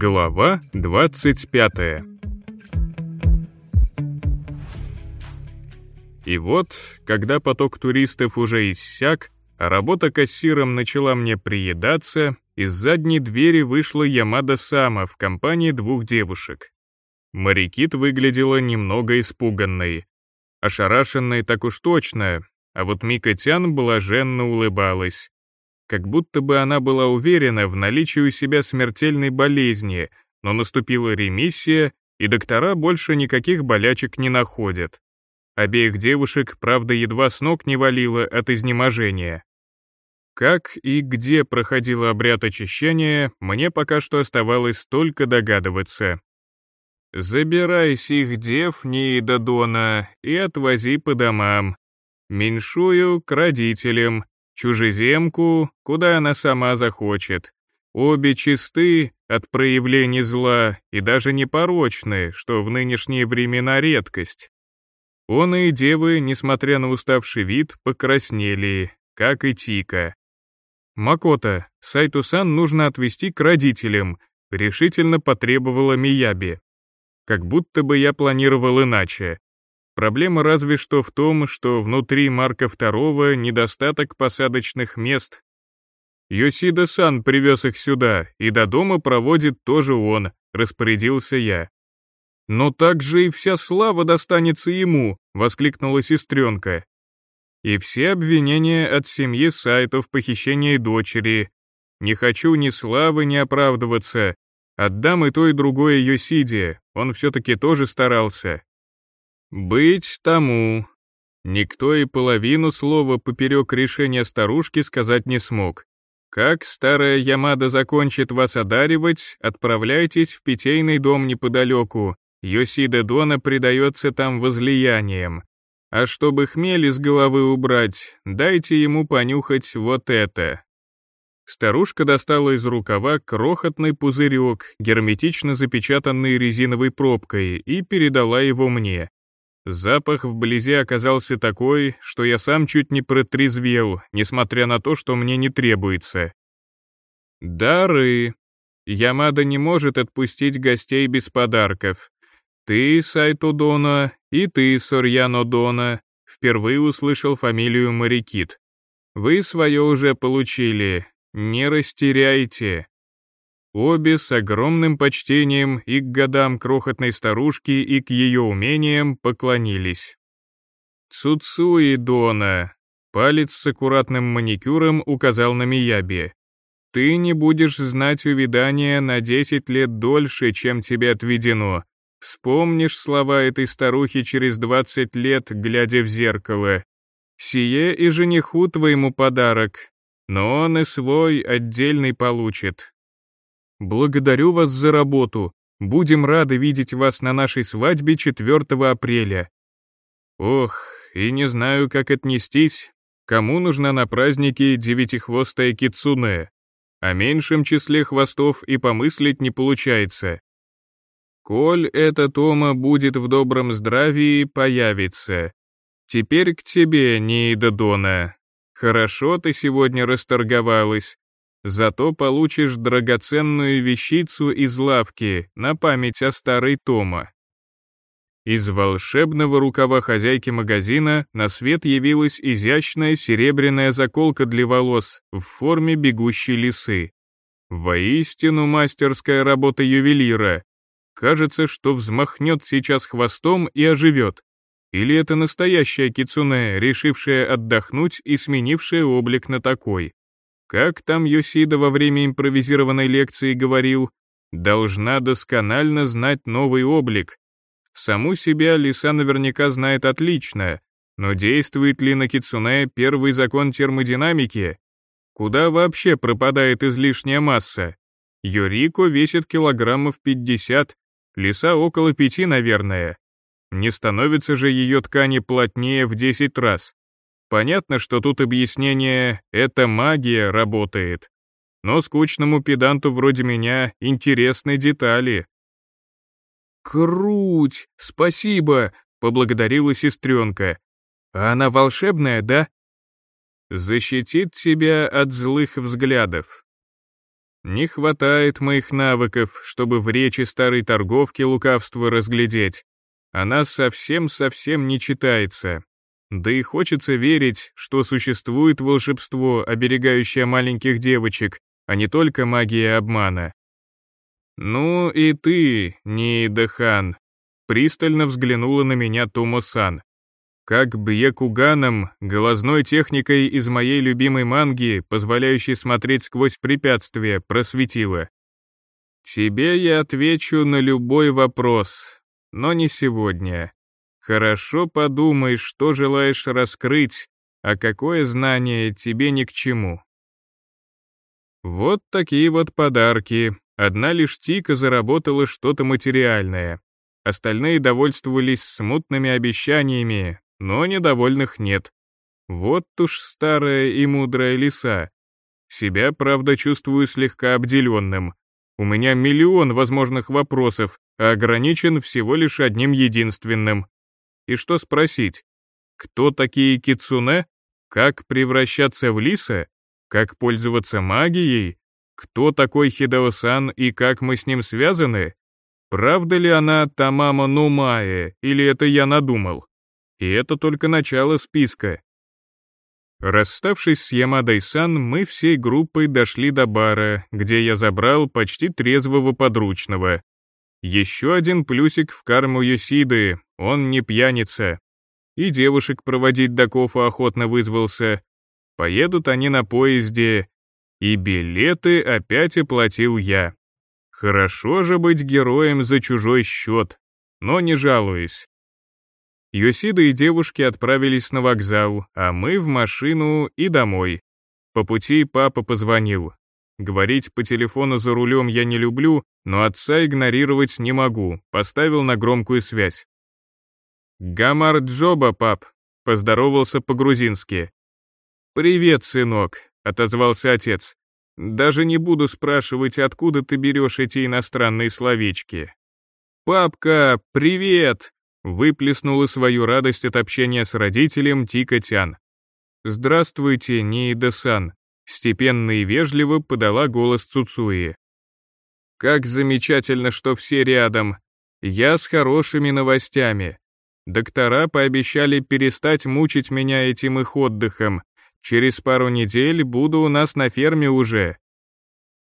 Глава 25 И вот, когда поток туристов уже иссяк, а работа кассиром начала мне приедаться, из задней двери вышла Ямада Сама в компании двух девушек. Марикит выглядела немного испуганной. Ошарашенной так уж точно, а вот Мика Тян блаженно улыбалась. Как будто бы она была уверена в наличии у себя смертельной болезни, но наступила ремиссия, и доктора больше никаких болячек не находят. Обеих девушек, правда, едва с ног не валило от изнеможения. Как и где проходил обряд очищения, мне пока что оставалось только догадываться. «Забирай сих дев Ниидадона и отвози по домам. Меньшую — к родителям, чужеземку, куда она сама захочет. Обе чисты от проявлений зла и даже непорочны, что в нынешние времена редкость. Он и девы, несмотря на уставший вид, покраснели, как и Тика. «Макота, Сайтусан нужно отвезти к родителям», — решительно потребовала Мияби. Как будто бы я планировал иначе. Проблема разве что в том, что внутри Марка II недостаток посадочных мест. Йосида-сан привез их сюда, и до дома проводит тоже он, распорядился я. «Но так же и вся слава достанется ему», — воскликнула сестренка и все обвинения от семьи сайтов в похищении дочери. Не хочу ни славы, ни оправдываться. Отдам и то, и другое Йосиде, он все-таки тоже старался. Быть тому. Никто и половину слова поперек решения старушки сказать не смог. Как старая Ямада закончит вас одаривать, отправляйтесь в питейный дом неподалеку. Йосида Дона предается там возлиянием. А чтобы хмель из головы убрать, дайте ему понюхать вот это». Старушка достала из рукава крохотный пузырек, герметично запечатанный резиновой пробкой, и передала его мне. Запах вблизи оказался такой, что я сам чуть не протрезвел, несмотря на то, что мне не требуется. Дары. Ямада не может отпустить гостей без подарков. Ты, Сайто Дона, и ты, Сорьяно Дона, впервые услышал фамилию Марикит. Вы свое уже получили, не растеряйте. Обе с огромным почтением и к годам крохотной старушки, и к ее умениям поклонились. Цуцуи Дона, палец с аккуратным маникюром указал на Мияби. Ты не будешь знать увядания на десять лет дольше, чем тебе отведено, Вспомнишь слова этой старухи через двадцать лет, глядя в зеркало. Сие и жениху твоему подарок, но он и свой отдельный получит. Благодарю вас за работу. Будем рады видеть вас на нашей свадьбе 4 апреля. Ох, и не знаю, как отнестись. Кому нужна на празднике девятихвостая кицуне? О меньшем числе хвостов и помыслить не получается. Коль эта Тома будет в добром здравии, появится. Теперь к тебе, Ниида Дона. Хорошо ты сегодня расторговалась. Зато получишь драгоценную вещицу из лавки на память о старой Тома. Из волшебного рукава хозяйки магазина на свет явилась изящная серебряная заколка для волос в форме бегущей лисы. Воистину мастерская работа ювелира, Кажется, что взмахнет сейчас хвостом и оживет. Или это настоящая кицуне, решившая отдохнуть и сменившая облик на такой. Как там Йосида во время импровизированной лекции говорил, должна досконально знать новый облик. Саму себя Лиса наверняка знает отлично, но действует ли на кицуне первый закон термодинамики? Куда вообще пропадает излишняя масса? Юрико весит килограммов 50, Лиса около пяти, наверное. Не становится же ее ткани плотнее в десять раз. Понятно, что тут объяснение «это магия» работает. Но скучному педанту вроде меня интересны детали. «Круть! Спасибо!» — поблагодарила сестренка. «А она волшебная, да?» «Защитит тебя от злых взглядов. Не хватает моих навыков, чтобы в речи старой торговки лукавство разглядеть. Она совсем-совсем не читается. Да и хочется верить, что существует волшебство, оберегающее маленьких девочек, а не только магия обмана. «Ну и ты, Ниидахан», — пристально взглянула на меня Томо-сан. Как бьекуганом, глазной техникой из моей любимой манги, позволяющей смотреть сквозь препятствия, просветила. Тебе я отвечу на любой вопрос, но не сегодня. Хорошо подумай, что желаешь раскрыть, а какое знание тебе ни к чему. Вот такие вот подарки. Одна лишь Тика заработала что-то материальное. Остальные довольствовались смутными обещаниями, но недовольных нет. Вот уж старая и мудрая лиса. Себя, правда, чувствую слегка обделенным. У меня миллион возможных вопросов, а ограничен всего лишь одним единственным. И что спросить? Кто такие кицуне? Как превращаться в лиса? Как пользоваться магией? Кто такой Хидео-сан и как мы с ним связаны? Правда ли она Тамама Нумае, или это я надумал? И это только начало списка. Расставшись с Ямадой-сан, мы всей группой дошли до бара, где я забрал почти трезвого подручного. Еще один плюсик в карму Йосиды, он не пьяница. И девушек проводить до кофа охотно вызвался. Поедут они на поезде, и билеты опять оплатил я. Хорошо же быть героем за чужой счет, но не жалуюсь. Йосида и девушки отправились на вокзал, а мы в машину и домой. По пути папа позвонил. Говорить по телефону за рулем я не люблю, но отца игнорировать не могу, поставил на громкую связь. «Гамар Джоба, пап», — поздоровался по-грузински. «Привет, сынок», — отозвался отец. «Даже не буду спрашивать, откуда ты берешь эти иностранные словечки». «Папка, привет!» Выплеснула свою радость от общения с родителем Тика Тян. «Здравствуйте, Ниида-сан», — степенно и вежливо подала голос Цуцуи. «Как замечательно, что все рядом. Я с хорошими новостями. Доктора пообещали перестать мучить меня этим их отдыхом. Через пару недель буду у нас на ферме уже».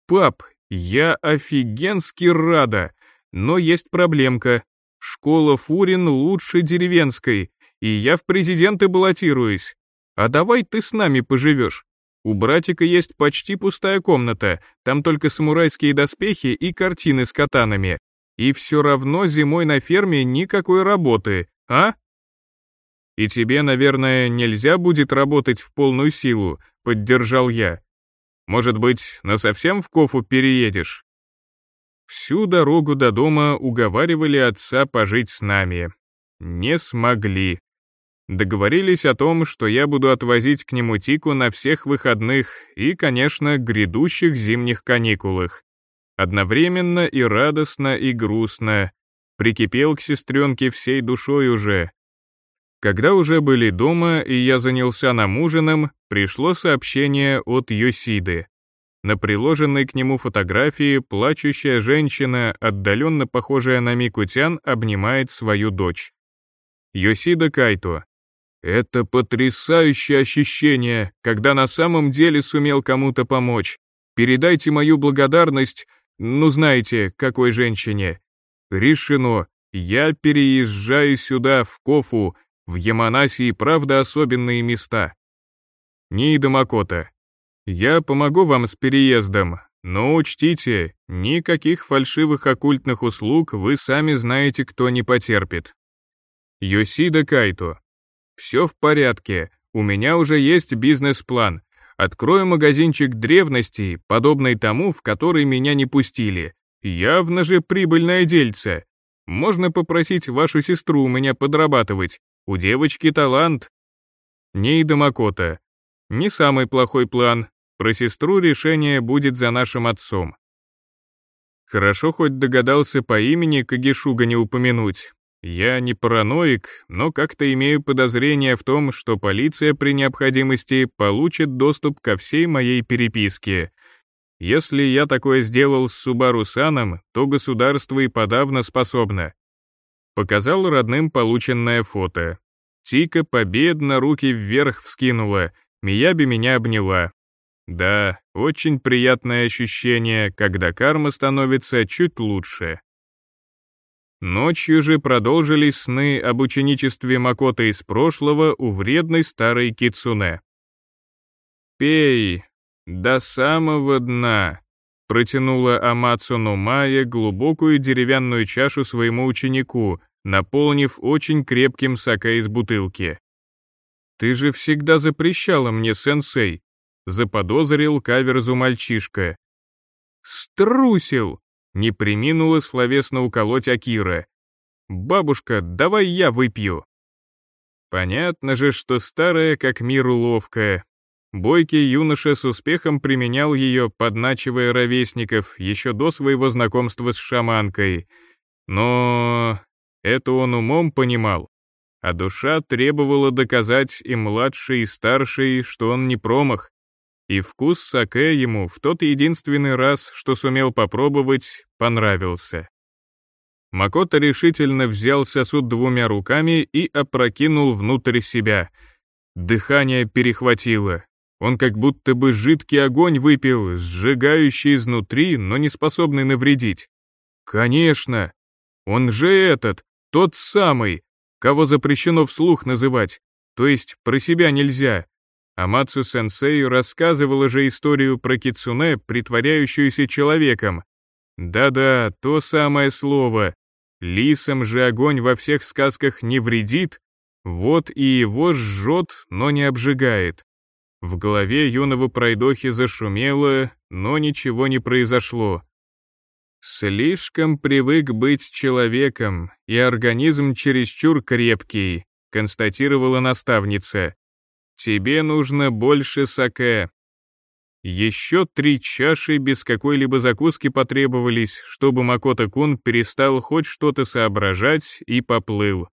«Пап, я офигенски рада, но есть проблемка. Школа Фурин лучше деревенской, и я в президенты баллотируюсь. А давай ты с нами поживешь. У братика есть почти пустая комната, там только самурайские доспехи и картины с катанами. И все равно зимой на ферме никакой работы, а? И тебе, наверное, нельзя будет работать в полную силу, поддержал я. Может быть, насовсем в Кофу переедешь? Всю дорогу до дома уговаривали отца пожить с нами. Не смогли. Договорились о том, что я буду отвозить к нему Тику на всех выходных и, конечно, грядущих зимних каникулах. Одновременно и радостно, и грустно. Прикипел к сестренке всей душой уже. Когда уже были дома и я занялся нам ужином, пришло сообщение от Йосиды. На приложенной к нему фотографии плачущая женщина, отдаленно похожая на Микутян, обнимает свою дочь. Йосида Кайто. Это потрясающее ощущение, когда на самом деле сумел кому-то помочь. Передайте мою благодарность, ну знаете, какой женщине. Решено, я переезжаю сюда, в Кофу, в Яманаси и правда особенные места. Ниида Макота. Я помогу вам с переездом, но учтите, никаких фальшивых оккультных услуг вы сами знаете, кто не потерпит. Йосида Кайто. Все в порядке, у меня уже есть бизнес-план. Открою магазинчик древностей, подобный тому, в который меня не пустили. Явно же прибыльное дельце. Можно попросить вашу сестру у меня подрабатывать. У девочки талант. Нейда Макота. Не самый плохой план, про сестру решение будет за нашим отцом. Хорошо хоть догадался по имени Кагишуга не упомянуть. Я не параноик, но как-то имею подозрение в том, что полиция при необходимости получит доступ ко всей моей переписке. Если я такое сделал с Субару Саном, то государство и подавно способно. Показал родным полученное фото. Тика победно руки вверх вскинула, Мияби меня обняла. Да, очень приятное ощущение, когда карма становится чуть лучше. Ночью же продолжились сны об ученичестве Макото из прошлого у вредной старой кицуне. «Пей, до самого дна», — протянула Амацуну Майя глубокую деревянную чашу своему ученику, наполнив очень крепким саке из бутылки. «Ты же всегда запрещала мне, сенсей», — заподозрил каверзу мальчишка. «Струсил!» — не приминула словесно уколоть Акира. «Бабушка, давай я выпью». Понятно же, что старая как мир уловка, Бойкий юноша с успехом применял ее, подначивая ровесников, еще до своего знакомства с шаманкой. Но это он умом понимал, а душа требовала доказать и младшей, и старшей, что он не промах, и вкус саке ему в тот единственный раз, что сумел попробовать, понравился. Макото решительно взял сосуд двумя руками и опрокинул внутрь себя. Дыхание перехватило, он как будто бы жидкий огонь выпил, сжигающий изнутри, но не способный навредить. Конечно, он же этот, тот самый, кого запрещено вслух называть, то есть про себя нельзя. Амацу-сенсей рассказывала же историю про кицуне, притворяющуюся человеком. Да-да, то самое слово. Лисам же огонь во всех сказках не вредит, вот и его жжет, но не обжигает. В голове юного пройдохи зашумело, но ничего не произошло. «Слишком привык быть человеком, и организм чересчур крепкий», констатировала наставница. «Тебе нужно больше саке». Еще три чаши без какой-либо закуски потребовались, чтобы Макото-кун перестал хоть что-то соображать и поплыл.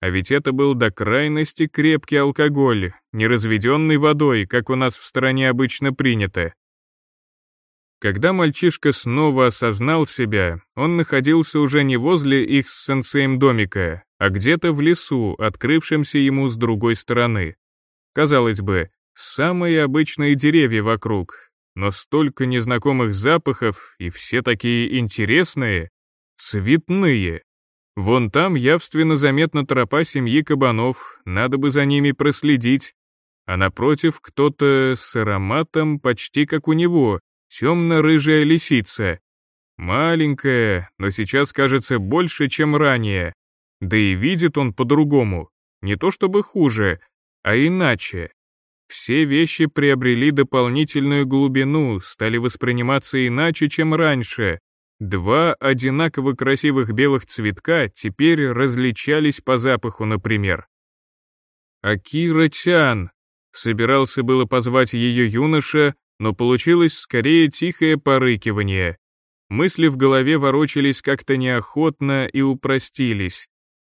А ведь это был до крайности крепкий алкоголь, не разведенный водой, как у нас в стране обычно принято. Когда мальчишка снова осознал себя, он находился уже не возле их с сенсеем домика, а где-то в лесу, открывшемся ему с другой стороны. Казалось бы, самые обычные деревья вокруг, но столько незнакомых запахов, и все такие интересные, цветные. Вон там явственно заметна тропа семьи кабанов, надо бы за ними проследить. А напротив кто-то с ароматом почти как у него, темно-рыжая лисица. Маленькая, но сейчас кажется больше, чем ранее. Да и видит он по-другому, не то чтобы хуже, а иначе. Все вещи приобрели дополнительную глубину, стали восприниматься иначе, чем раньше, Два одинаково красивых белых цветка теперь различались по запаху, например. «Акира-чан!» Собирался было позвать ее юноша, но получилось скорее тихое порыкивание. Мысли в голове ворочались как-то неохотно и упростились.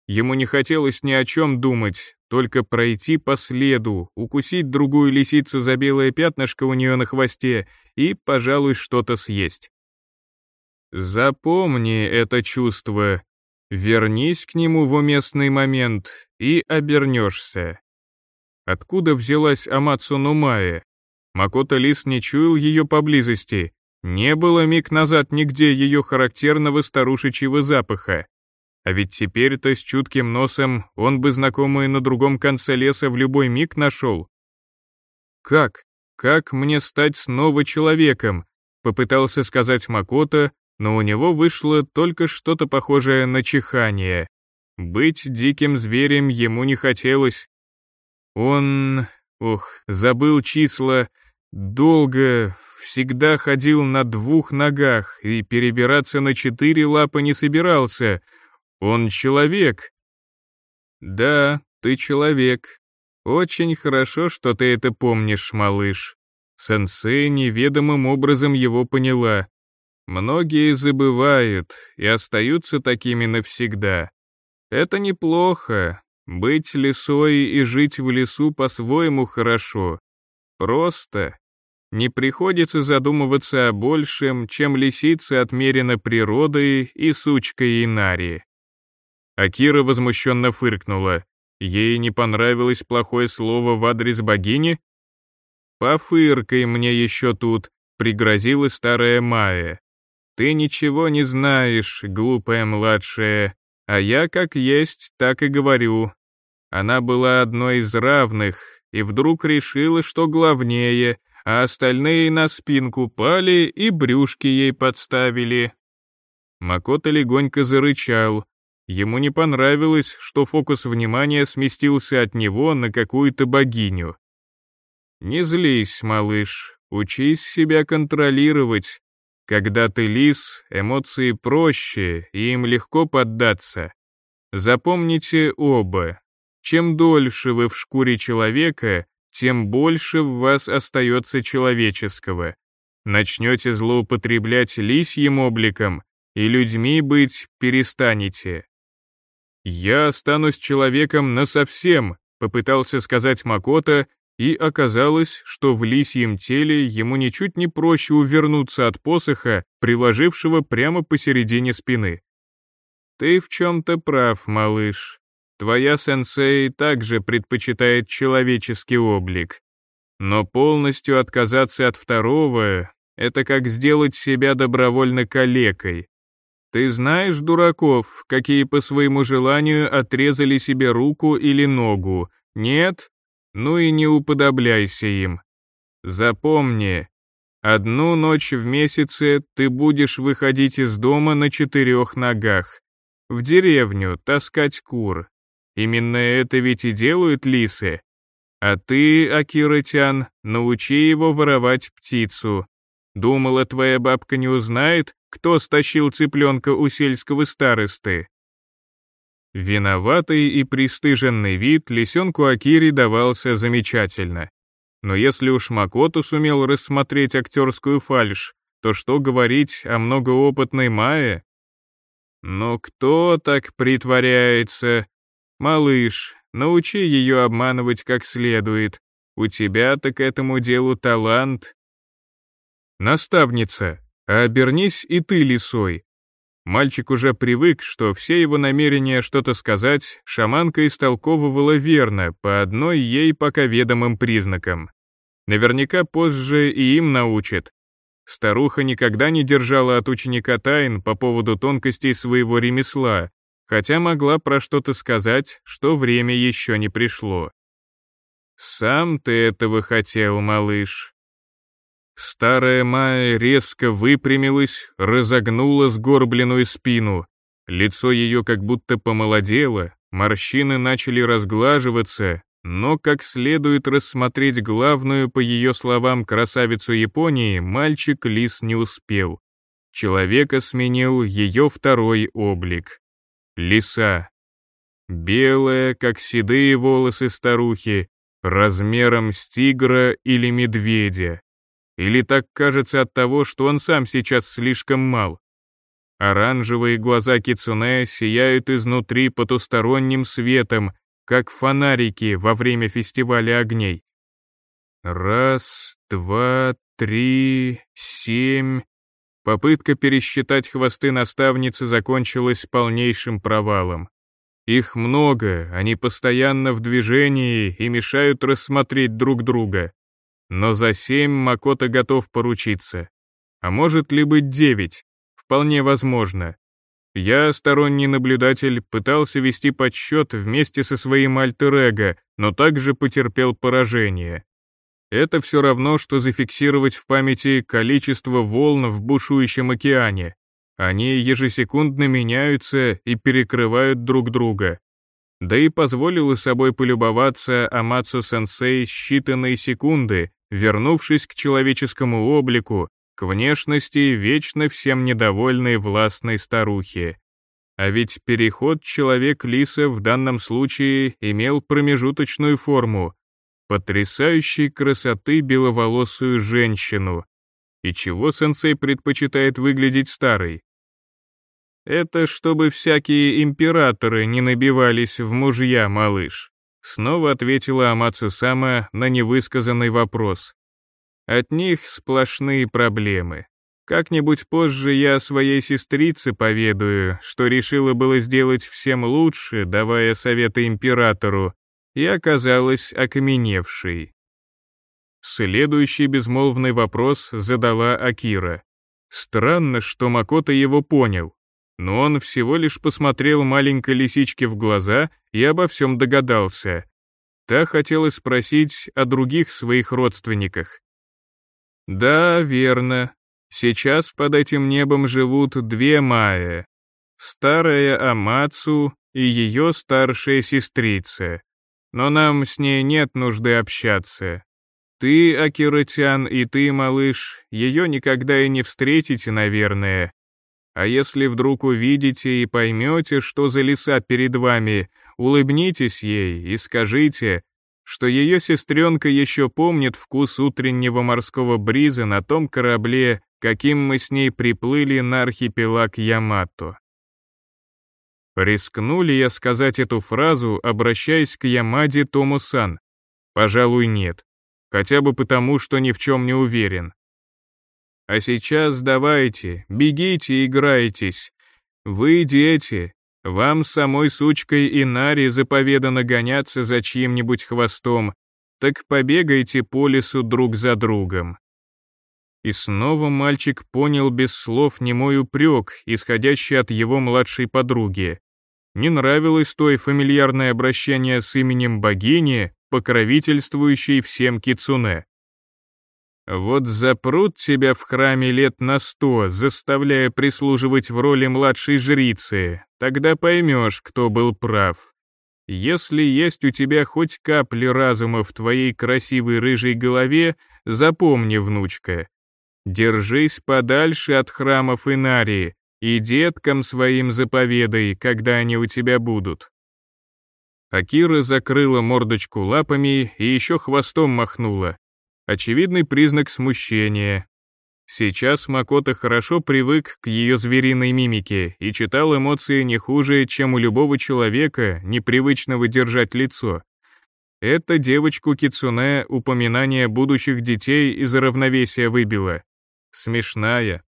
Ему не хотелось ни о чем думать, только пройти по следу, укусить другую лисицу за белое пятнышко у нее на хвосте и, пожалуй, что-то съесть. Запомни это чувство, вернись к нему в уместный момент и обернешься. Откуда взялась Амацу Нумае? Макото Лис не чуял ее поблизости, не было миг назад нигде ее характерного старушечьего запаха. А ведь теперь-то с чутким носом он бы знакомые на другом конце леса в любой миг нашел. «Как? Как мне стать снова человеком?» — попытался сказать Макото, но у него вышло только что-то похожее на чихание. Быть диким зверем ему не хотелось. Он, ох, забыл числа, долго, всегда ходил на двух ногах и перебираться на четыре лапы не собирался. Он человек. Да, ты человек. Очень хорошо, что ты это помнишь, малыш. Сенсей неведомым образом его поняла. Многие забывают и остаются такими навсегда. Это неплохо. Быть лесой и жить в лесу по-своему хорошо. Просто. не приходится задумываться о большем, чем лисица отмерена природой и сучкой Инари. Акира возмущенно фыркнула. Ей не понравилось плохое слово в адрес богини? «Пофыркай мне еще тут», — пригрозила старая Майя. «Ты ничего не знаешь, глупая младшая, а я как есть, так и говорю. Она была одной из равных, и вдруг решила, что главнее, а остальные на спинку пали и брюшки ей подставили. Макота легонько зарычал. Ему не понравилось, что фокус внимания сместился от него на какую-то богиню. «Не злись, малыш, учись себя контролировать. Когда ты лис, эмоции проще, и им легко поддаться. Запомните оба, чем дольше вы в шкуре человека, тем больше в вас остается человеческого. Начнете злоупотреблять лисьим обликом, и людьми быть перестанете. «Я останусь человеком насовсем», — попытался сказать Макота, и оказалось, что в лисьем теле ему ничуть не проще увернуться от посоха, приложившего прямо посередине спины. «Ты в чем-то прав, малыш. Твоя сенсей также предпочитает человеческий облик. Но полностью отказаться от второго — это как сделать себя добровольно калекой. Ты знаешь дураков, какие по своему желанию отрезали себе руку или ногу? Нет? Ну и не уподобляйся им. Запомни, одну ночь в месяце ты будешь выходить из дома на четырех ногах. В деревню таскать кур, Именно это ведь и делают лисы. А ты, Акиротян, научи его воровать птицу. Думала, твоя бабка не узнает, кто стащил цыпленка у сельского старосты. Виноватый и пристыженный вид лисенку Акири давался замечательно. Но если уж Макото сумел рассмотреть актерскую фальшь, то что говорить о многоопытной Майе? Но кто так притворяется, «Малыш, научи ее обманывать как следует. У тебя-то к этому делу талант». «Наставница, а обернись и ты лисой». Мальчик уже привык, что все его намерения что-то сказать шаманка истолковывала верно по одной ей пока ведомым признакам. Наверняка позже и им научит. Старуха никогда не держала от ученика тайн по поводу тонкостей своего ремесла, хотя могла про что-то сказать, что время еще не пришло. «Сам ты этого хотел, малыш». Старая Майя резко выпрямилась, разогнула сгорбленную спину. Лицо ее как будто помолодело, морщины начали разглаживаться, но как следует рассмотреть главную, по ее словам, красавицу Японии, мальчик Лис не успел. Человека сменил ее второй облик лиса. Белая, как седые волосы старухи, размером с тигра или медведя. Или так кажется от того, что он сам сейчас слишком мал. Оранжевые глаза кицуне сияют изнутри потусторонним светом, как фонарики во время фестиваля огней. Раз, два, три, семь, Попытка пересчитать хвосты наставницы закончилась полнейшим провалом. Их много, они постоянно в движении и мешают рассмотреть друг друга. Но за семь Макота готов поручиться. А может ли быть девять? Вполне возможно. Я, сторонний наблюдатель, пытался вести подсчет вместе со своим альтер-эго, но также потерпел поражение. Это все равно, что зафиксировать в памяти количество волн в бушующем океане. Они ежесекундно меняются и перекрывают друг друга. Да и позволило собой полюбоваться Амацу-сенсей считанные секунды, вернувшись к человеческому облику, к внешности вечно всем недовольной властной старухи. А ведь переход человек-лиса в данном случае имел промежуточную форму, потрясающей красоты беловолосую женщину. И чего сенсей предпочитает выглядеть старой? Это чтобы всякие императоры не набивались в мужья, малыш. Снова ответила Амацу Сама на невысказанный вопрос. От них сплошные проблемы. Как-нибудь позже я своей сестрице поведаю, что решила было сделать всем лучше, давая советы императору, и оказалась окаменевшей. Следующий безмолвный вопрос задала Акира. Странно, что Макото его понял, но он всего лишь посмотрел маленькой лисичке в глаза и обо всем догадался. Та хотела спросить о других своих родственниках. Да, верно. Сейчас под этим небом живут две Майя. Старая Амацу и ее старшая сестрица. Но нам с ней нет нужды общаться. Ты, Акиротян, и ты, малыш, ее никогда и не встретите, наверное. А если вдруг увидите и поймете, что за леса перед вами, улыбнитесь ей и скажите, что ее сестренка еще помнит вкус утреннего морского бриза на том корабле, каким мы с ней приплыли на архипелаг Ямато. Рискну ли я сказать эту фразу, обращаясь к Ямаде Тому-сан? Пожалуй, нет. Хотя бы потому, что ни в чем не уверен. А сейчас давайте, бегите, играйтесь. Вы дети, вам самой сучкой Инари заповедано гоняться за чьим-нибудь хвостом, так побегайте по лесу друг за другом. И снова мальчик понял без слов немой упрек, исходящий от его младшей подруги. Не нравилось той фамильярное обращение с именем богини, покровительствующей всем кицуне. Вот запрут тебя в храме лет на сто, заставляя прислуживать в роли младшей жрицы, тогда поймешь, кто был прав. Если есть у тебя хоть капли разума в твоей красивой рыжей голове, запомни, внучка. Держись подальше от храмов Инарии и деткам своим заповедай, когда они у тебя будут. Акира закрыла мордочку лапами и еще хвостом махнула, Очевидный признак смущения. Сейчас Макото хорошо привык к ее звериной мимике и читал эмоции не хуже, чем у любого человека, непривычного держать лицо. Это девочку Кицуне упоминание будущих детей из равновесия выбило. Смешная,